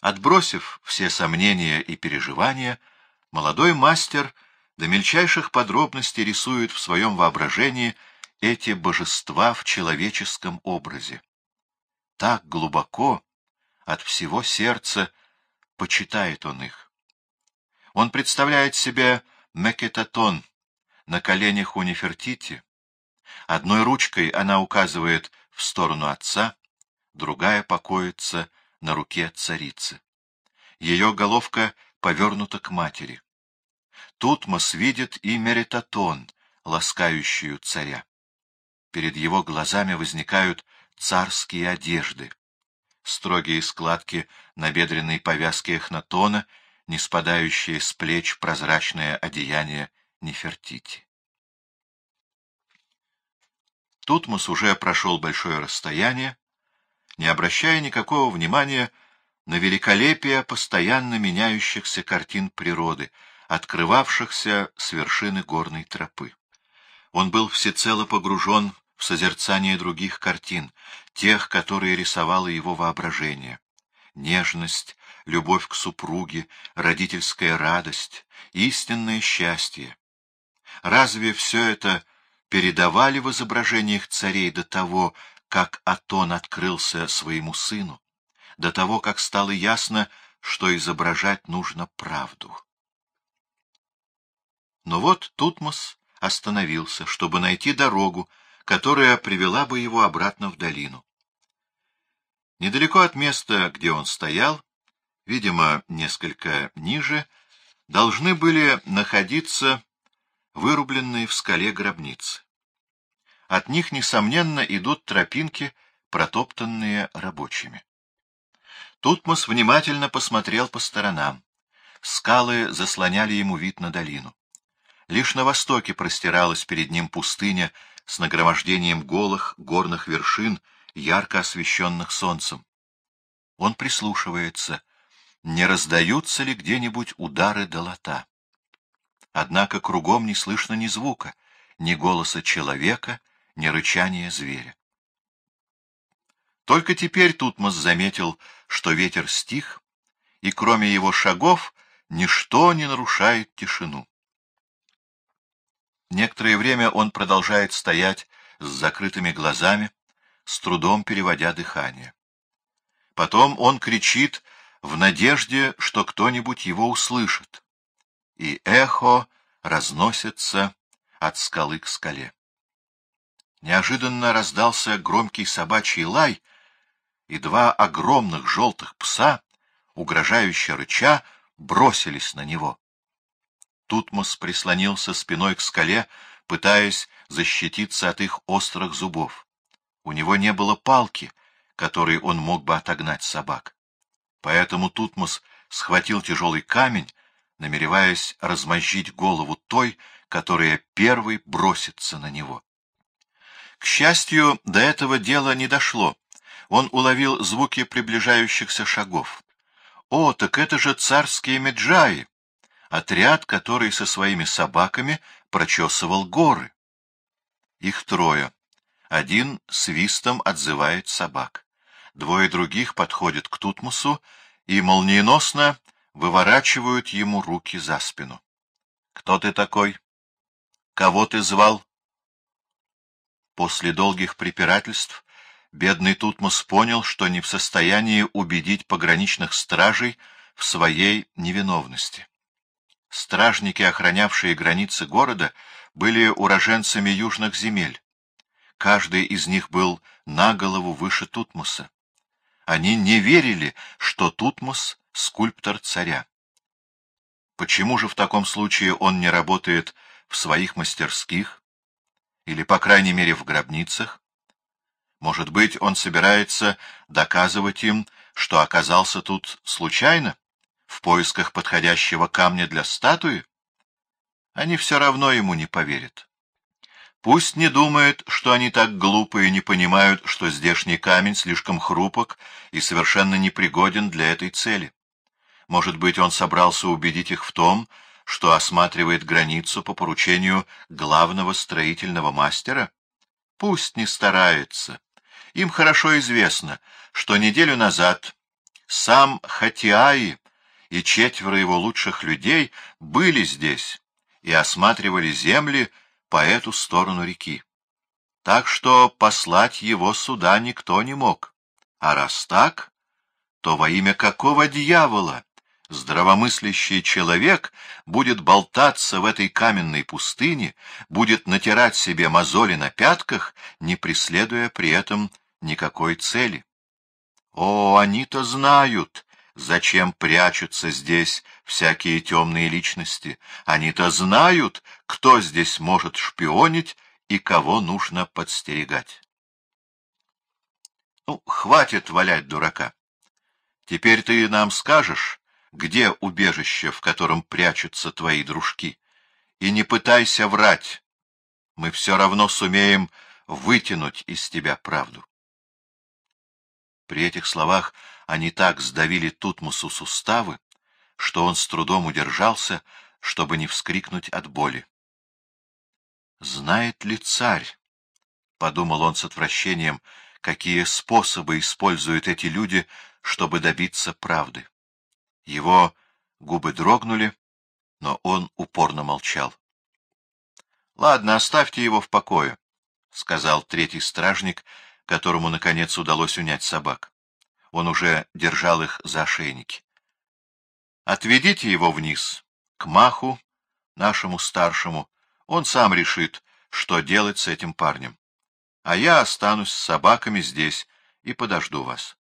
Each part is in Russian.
Отбросив все сомнения и переживания, молодой мастер до мельчайших подробностей рисует в своем воображении эти божества в человеческом образе. Так глубоко, от всего сердца, почитает он их. Он представляет себе Мекетатон на коленях у Нефертити. Одной ручкой она указывает в сторону отца, другая покоится на руке царицы. Ее головка повернута к матери. Тутмос видит и Меритатон, ласкающую царя. Перед его глазами возникают царские одежды. Строгие складки на бедренной повязке Эхнатона, не спадающие с плеч прозрачное одеяние Нефертити. Тутмос уже прошел большое расстояние, не обращая никакого внимания на великолепие постоянно меняющихся картин природы, открывавшихся с вершины горной тропы. Он был всецело погружен в созерцание других картин, тех, которые рисовало его воображение. Нежность, любовь к супруге, родительская радость, истинное счастье. Разве все это передавали в изображениях царей до того, как Атон открылся своему сыну, до того, как стало ясно, что изображать нужно правду. Но вот Тутмос остановился, чтобы найти дорогу, которая привела бы его обратно в долину. Недалеко от места, где он стоял, видимо, несколько ниже, должны были находиться вырубленные в скале гробницы. От них, несомненно, идут тропинки, протоптанные рабочими. Тутмос внимательно посмотрел по сторонам. Скалы заслоняли ему вид на долину. Лишь на востоке простиралась перед ним пустыня с нагромождением голых горных вершин, ярко освещенных солнцем. Он прислушивается, не раздаются ли где-нибудь удары долота. Однако кругом не слышно ни звука, ни голоса человека, ни рычания зверя. Только теперь Тутмос заметил, что ветер стих, и кроме его шагов ничто не нарушает тишину. Некоторое время он продолжает стоять с закрытыми глазами, с трудом переводя дыхание. Потом он кричит в надежде, что кто-нибудь его услышит, и эхо разносится от скалы к скале. Неожиданно раздался громкий собачий лай, и два огромных желтых пса, угрожающе рыча, бросились на него. Тутмос прислонился спиной к скале, пытаясь защититься от их острых зубов. У него не было палки, которой он мог бы отогнать собак. Поэтому Тутмос схватил тяжелый камень, намереваясь размозжить голову той, которая первой бросится на него. К счастью, до этого дела не дошло. Он уловил звуки приближающихся шагов. О, так это же царские меджаи! Отряд, который со своими собаками прочесывал горы. Их трое. Один свистом отзывает собак. Двое других подходят к Тутмусу и молниеносно выворачивают ему руки за спину. — Кто ты такой? Кого ты звал? После долгих препирательств бедный Тутмос понял, что не в состоянии убедить пограничных стражей в своей невиновности. Стражники, охранявшие границы города, были уроженцами южных земель. Каждый из них был на голову выше Тутмоса. Они не верили, что Тутмос — скульптор царя. Почему же в таком случае он не работает в своих мастерских, или, по крайней мере, в гробницах. Может быть, он собирается доказывать им, что оказался тут случайно, в поисках подходящего камня для статуи? Они все равно ему не поверят. Пусть не думает, что они так глупы и не понимают, что здешний камень слишком хрупок и совершенно непригоден для этой цели. Может быть, он собрался убедить их в том, что осматривает границу по поручению главного строительного мастера? Пусть не старается. Им хорошо известно, что неделю назад Сам Хатиаи и четверо его лучших людей были здесь и осматривали земли по эту сторону реки. Так что послать его сюда никто не мог. А раз так, то во имя какого дьявола здравомыслящий человек будет болтаться в этой каменной пустыне, будет натирать себе мозоли на пятках, не преследуя при этом никакой цели? О, они-то знают, зачем прячутся здесь всякие темные личности. Они-то знают, кто здесь может шпионить и кого нужно подстерегать. Ну, хватит валять дурака. Теперь ты нам скажешь, где убежище, в котором прячутся твои дружки, и не пытайся врать. Мы все равно сумеем вытянуть из тебя правду. При этих словах они так сдавили Тутмусу суставы, что он с трудом удержался, чтобы не вскрикнуть от боли. «Знает ли царь?» — подумал он с отвращением, — какие способы используют эти люди, чтобы добиться правды. Его губы дрогнули, но он упорно молчал. — Ладно, оставьте его в покое, — сказал третий стражник, которому, наконец, удалось унять собак. Он уже держал их за ошейники. — Отведите его вниз, к Маху, нашему старшему, он сам решит, что делать с этим парнем. А я останусь с собаками здесь и подожду вас.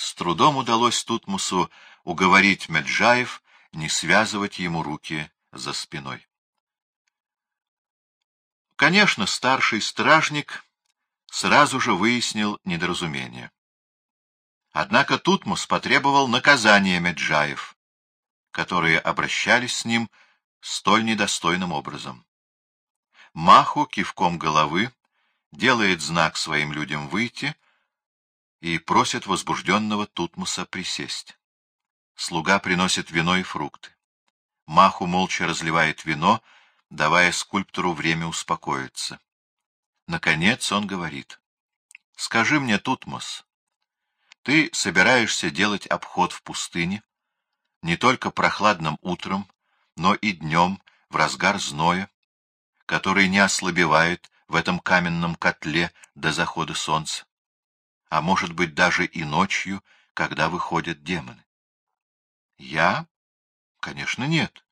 С трудом удалось Тутмусу уговорить Меджаев не связывать ему руки за спиной. Конечно, старший стражник сразу же выяснил недоразумение. Однако Тутмус потребовал наказания Меджаев, которые обращались с ним столь недостойным образом. Маху кивком головы делает знак своим людям выйти и просит возбужденного Тутмуса присесть. Слуга приносит вино и фрукты. Маху молча разливает вино, давая скульптору время успокоиться. Наконец он говорит. — Скажи мне, Тутмос, ты собираешься делать обход в пустыне не только прохладным утром, но и днем, в разгар зноя, который не ослабевает в этом каменном котле до захода солнца, а может быть даже и ночью, когда выходят демоны. Я? Конечно, нет.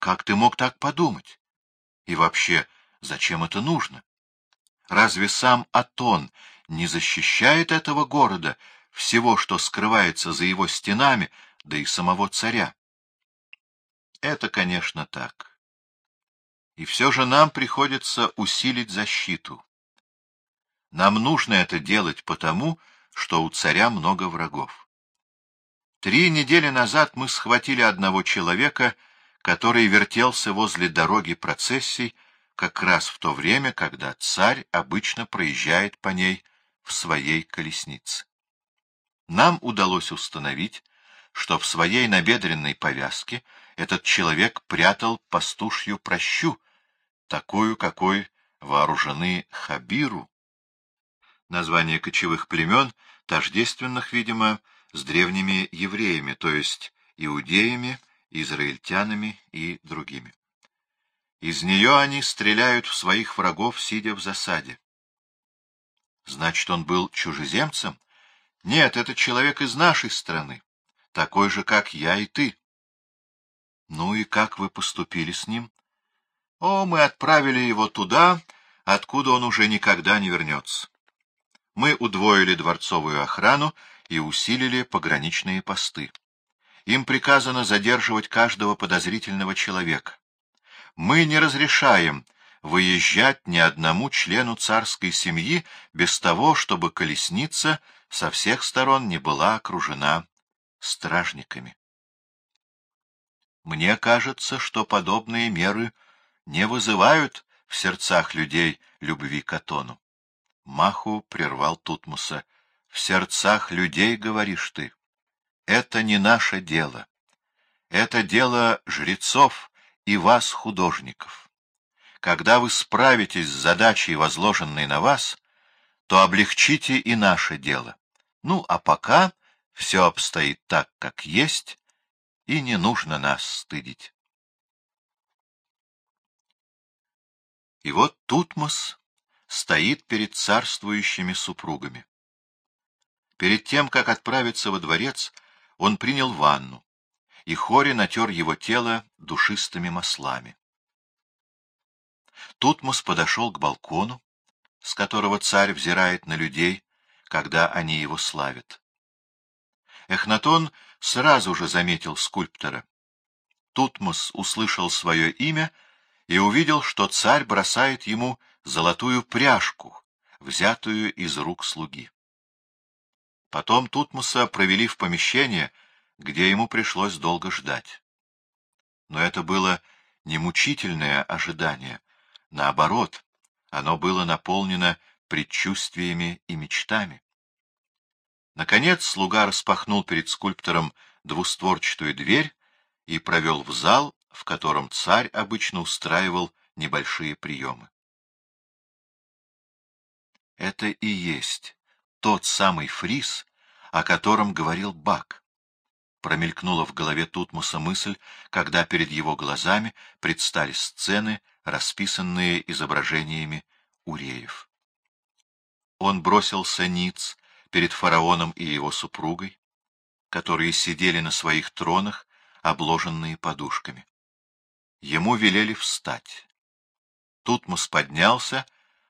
Как ты мог так подумать? И вообще, зачем это нужно? Разве сам Атон не защищает этого города, всего, что скрывается за его стенами, да и самого царя? Это, конечно, так. И все же нам приходится усилить защиту. Нам нужно это делать потому, что у царя много врагов. Три недели назад мы схватили одного человека, который вертелся возле дороги процессий как раз в то время, когда царь обычно проезжает по ней в своей колеснице. Нам удалось установить, что в своей набедренной повязке этот человек прятал пастушью прощу, такую, какой вооружены Хабиру, название кочевых племен, тождественных, видимо, с древними евреями, то есть иудеями, израильтянами и другими. Из нее они стреляют в своих врагов, сидя в засаде. Значит, он был чужеземцем? Нет, это человек из нашей страны, такой же, как я и ты. Ну и как вы поступили с ним? О, мы отправили его туда, откуда он уже никогда не вернется. Мы удвоили дворцовую охрану и усилили пограничные посты. Им приказано задерживать каждого подозрительного человека. Мы не разрешаем выезжать ни одному члену царской семьи без того, чтобы колесница со всех сторон не была окружена стражниками. Мне кажется, что подобные меры не вызывают в сердцах людей любви к Атону. Маху прервал Тутмуса. — В сердцах людей, говоришь ты. Это не наше дело. Это дело жрецов и вас, художников. Когда вы справитесь с задачей, возложенной на вас, то облегчите и наше дело. Ну, а пока все обстоит так, как есть, и не нужно нас стыдить. И вот Тутмос стоит перед царствующими супругами. Перед тем, как отправиться во дворец, он принял ванну, и Хори натер его тело душистыми маслами. Тутмос подошел к балкону, с которого царь взирает на людей, когда они его славят. Эхнатон сразу же заметил скульптора. Тутмос услышал свое имя — и увидел, что царь бросает ему золотую пряжку, взятую из рук слуги. Потом Тутмоса провели в помещение, где ему пришлось долго ждать. Но это было не мучительное ожидание, наоборот, оно было наполнено предчувствиями и мечтами. Наконец слуга распахнул перед скульптором двустворчатую дверь и провел в зал, в котором царь обычно устраивал небольшие приемы. Это и есть тот самый фриз, о котором говорил Бак. Промелькнула в голове Тутмоса мысль, когда перед его глазами предстали сцены, расписанные изображениями уреев. Он бросился ниц перед фараоном и его супругой, которые сидели на своих тронах, обложенные подушками. Ему велели встать. Тутмос поднялся,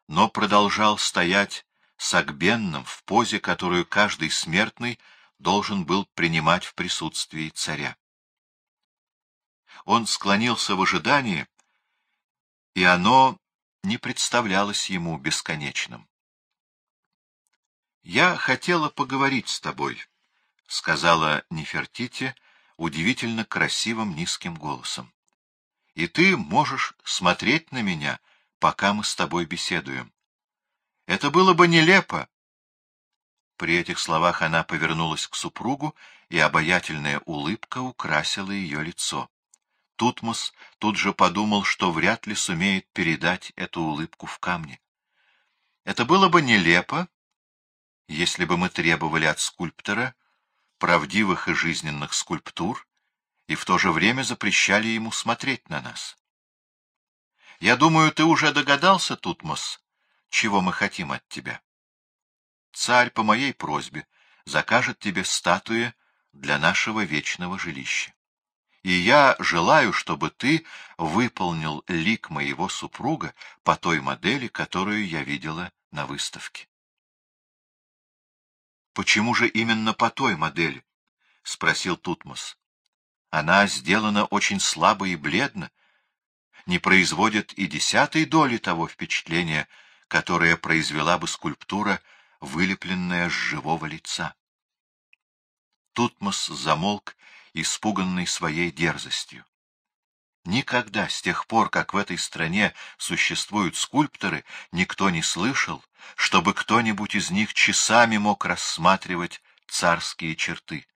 но продолжал стоять согбенным в позе, которую каждый смертный должен был принимать в присутствии царя. Он склонился в ожидании, и оно не представлялось ему бесконечным. «Я хотела поговорить с тобой», — сказала Нефертити удивительно красивым низким голосом и ты можешь смотреть на меня, пока мы с тобой беседуем. Это было бы нелепо. При этих словах она повернулась к супругу, и обаятельная улыбка украсила ее лицо. Тутмос тут же подумал, что вряд ли сумеет передать эту улыбку в камне. Это было бы нелепо, если бы мы требовали от скульптора правдивых и жизненных скульптур, и в то же время запрещали ему смотреть на нас. Я думаю, ты уже догадался, Тутмос, чего мы хотим от тебя. Царь по моей просьбе закажет тебе статуи для нашего вечного жилища. И я желаю, чтобы ты выполнил лик моего супруга по той модели, которую я видела на выставке. — Почему же именно по той модели? — спросил Тутмос. Она сделана очень слабо и бледно, не производит и десятой доли того впечатления, которое произвела бы скульптура, вылепленная с живого лица. Тутмос замолк, испуганный своей дерзостью. Никогда с тех пор, как в этой стране существуют скульпторы, никто не слышал, чтобы кто-нибудь из них часами мог рассматривать царские черты.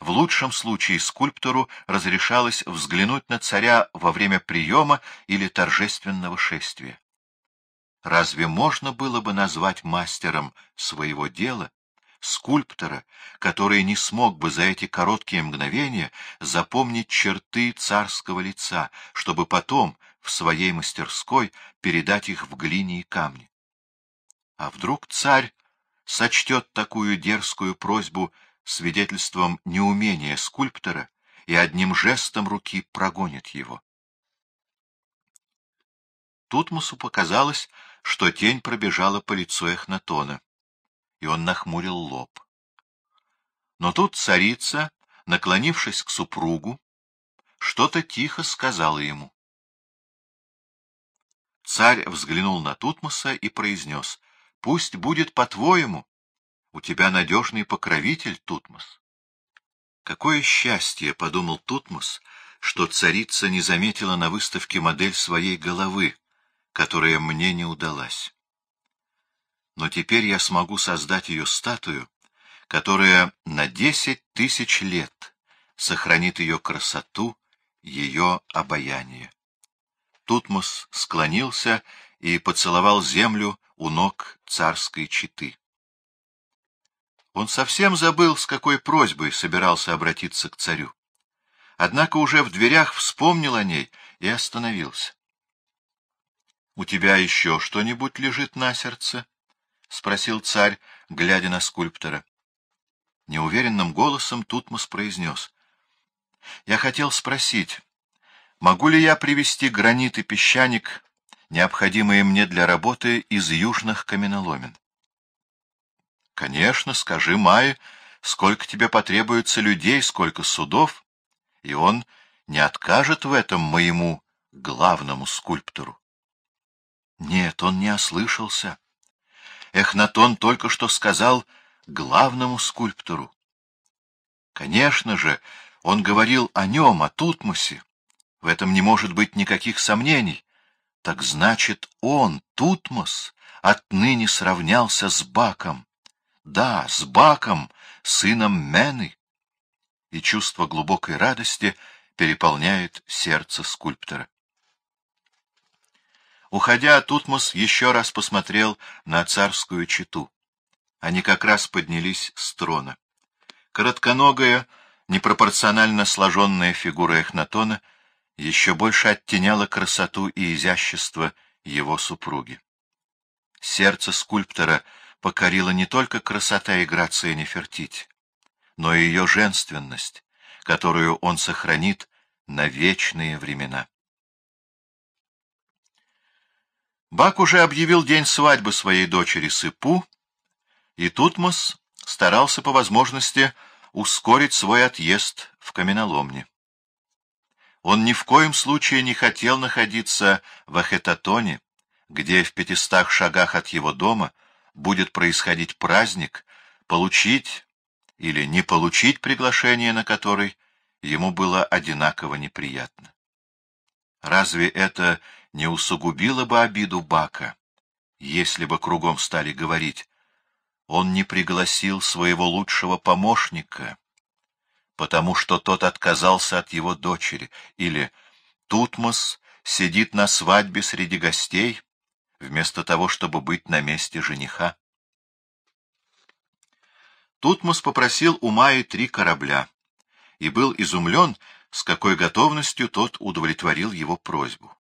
В лучшем случае скульптору разрешалось взглянуть на царя во время приема или торжественного шествия. Разве можно было бы назвать мастером своего дела скульптора, который не смог бы за эти короткие мгновения запомнить черты царского лица, чтобы потом в своей мастерской передать их в глине и камне? А вдруг царь сочтет такую дерзкую просьбу свидетельством неумения скульптора и одним жестом руки прогонит его. Тутмосу показалось, что тень пробежала по лицу Эхнатона, и он нахмурил лоб. Но тут царица, наклонившись к супругу, что-то тихо сказала ему. Царь взглянул на Тутмоса и произнес, «Пусть будет по-твоему, у тебя надежный покровитель, Тутмос. Какое счастье, — подумал Тутмос, — что царица не заметила на выставке модель своей головы, которая мне не удалась. Но теперь я смогу создать ее статую, которая на десять тысяч лет сохранит ее красоту, ее обаяние. Тутмос склонился и поцеловал землю у ног царской четы. Он совсем забыл, с какой просьбой собирался обратиться к царю. Однако уже в дверях вспомнил о ней и остановился. — У тебя еще что-нибудь лежит на сердце? — спросил царь, глядя на скульптора. Неуверенным голосом Тутмос произнес. — Я хотел спросить, могу ли я привезти гранит и песчаник, необходимые мне для работы, из южных каменоломен? — Конечно, скажи Майе, сколько тебе потребуется людей, сколько судов, и он не откажет в этом моему главному скульптору. Нет, он не ослышался. Эхнатон только что сказал главному скульптору. Конечно же, он говорил о нем, о Тутмосе. В этом не может быть никаких сомнений. Так значит, он, Тутмос, отныне сравнялся с Баком. Да, с Баком, сыном Мены. И чувство глубокой радости переполняет сердце скульптора. Уходя, Тутмос еще раз посмотрел на царскую чету. Они как раз поднялись с трона. Коротконогая, непропорционально сложенная фигура Эхнатона еще больше оттеняла красоту и изящество его супруги. Сердце скульптора покорило не только красота и грация Нефертити, но и ее женственность, которую он сохранит на вечные времена. Бак уже объявил день свадьбы своей дочери Сыпу, и Тутмос старался по возможности ускорить свой отъезд в каменоломне. Он ни в коем случае не хотел находиться в Ахетатоне, где в пятистах шагах от его дома будет происходить праздник, получить или не получить приглашение на который ему было одинаково неприятно. Разве это не усугубило бы обиду Бака, если бы кругом стали говорить, он не пригласил своего лучшего помощника, потому что тот отказался от его дочери, или Тутмос сидит на свадьбе среди гостей, вместо того, чтобы быть на месте жениха. Тутмос попросил у Майи три корабля и был изумлен, с какой готовностью тот удовлетворил его просьбу.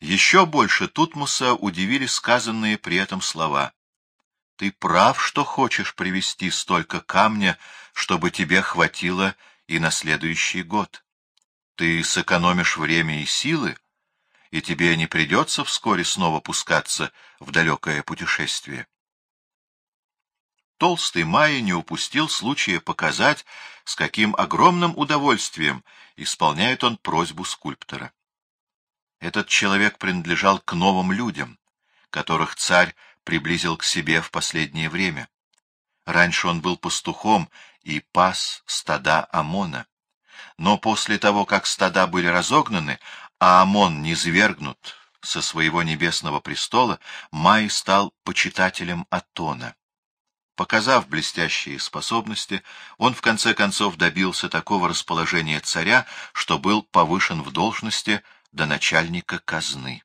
Еще больше Тутмоса удивили сказанные при этом слова. «Ты прав, что хочешь привезти столько камня, чтобы тебе хватило и на следующий год. Ты сэкономишь время и силы, и тебе не придется вскоре снова пускаться в далекое путешествие». Толстый Майя не упустил случая показать, с каким огромным удовольствием исполняет он просьбу скульптора. Этот человек принадлежал к новым людям, которых царь приблизил к себе в последнее время. Раньше он был пастухом и пас стада Амона. Но после того, как стада были разогнаны, а Амон низвергнут со своего небесного престола, Май стал почитателем Атона. Показав блестящие способности, он в конце концов добился такого расположения царя, что был повышен в должности до начальника казны.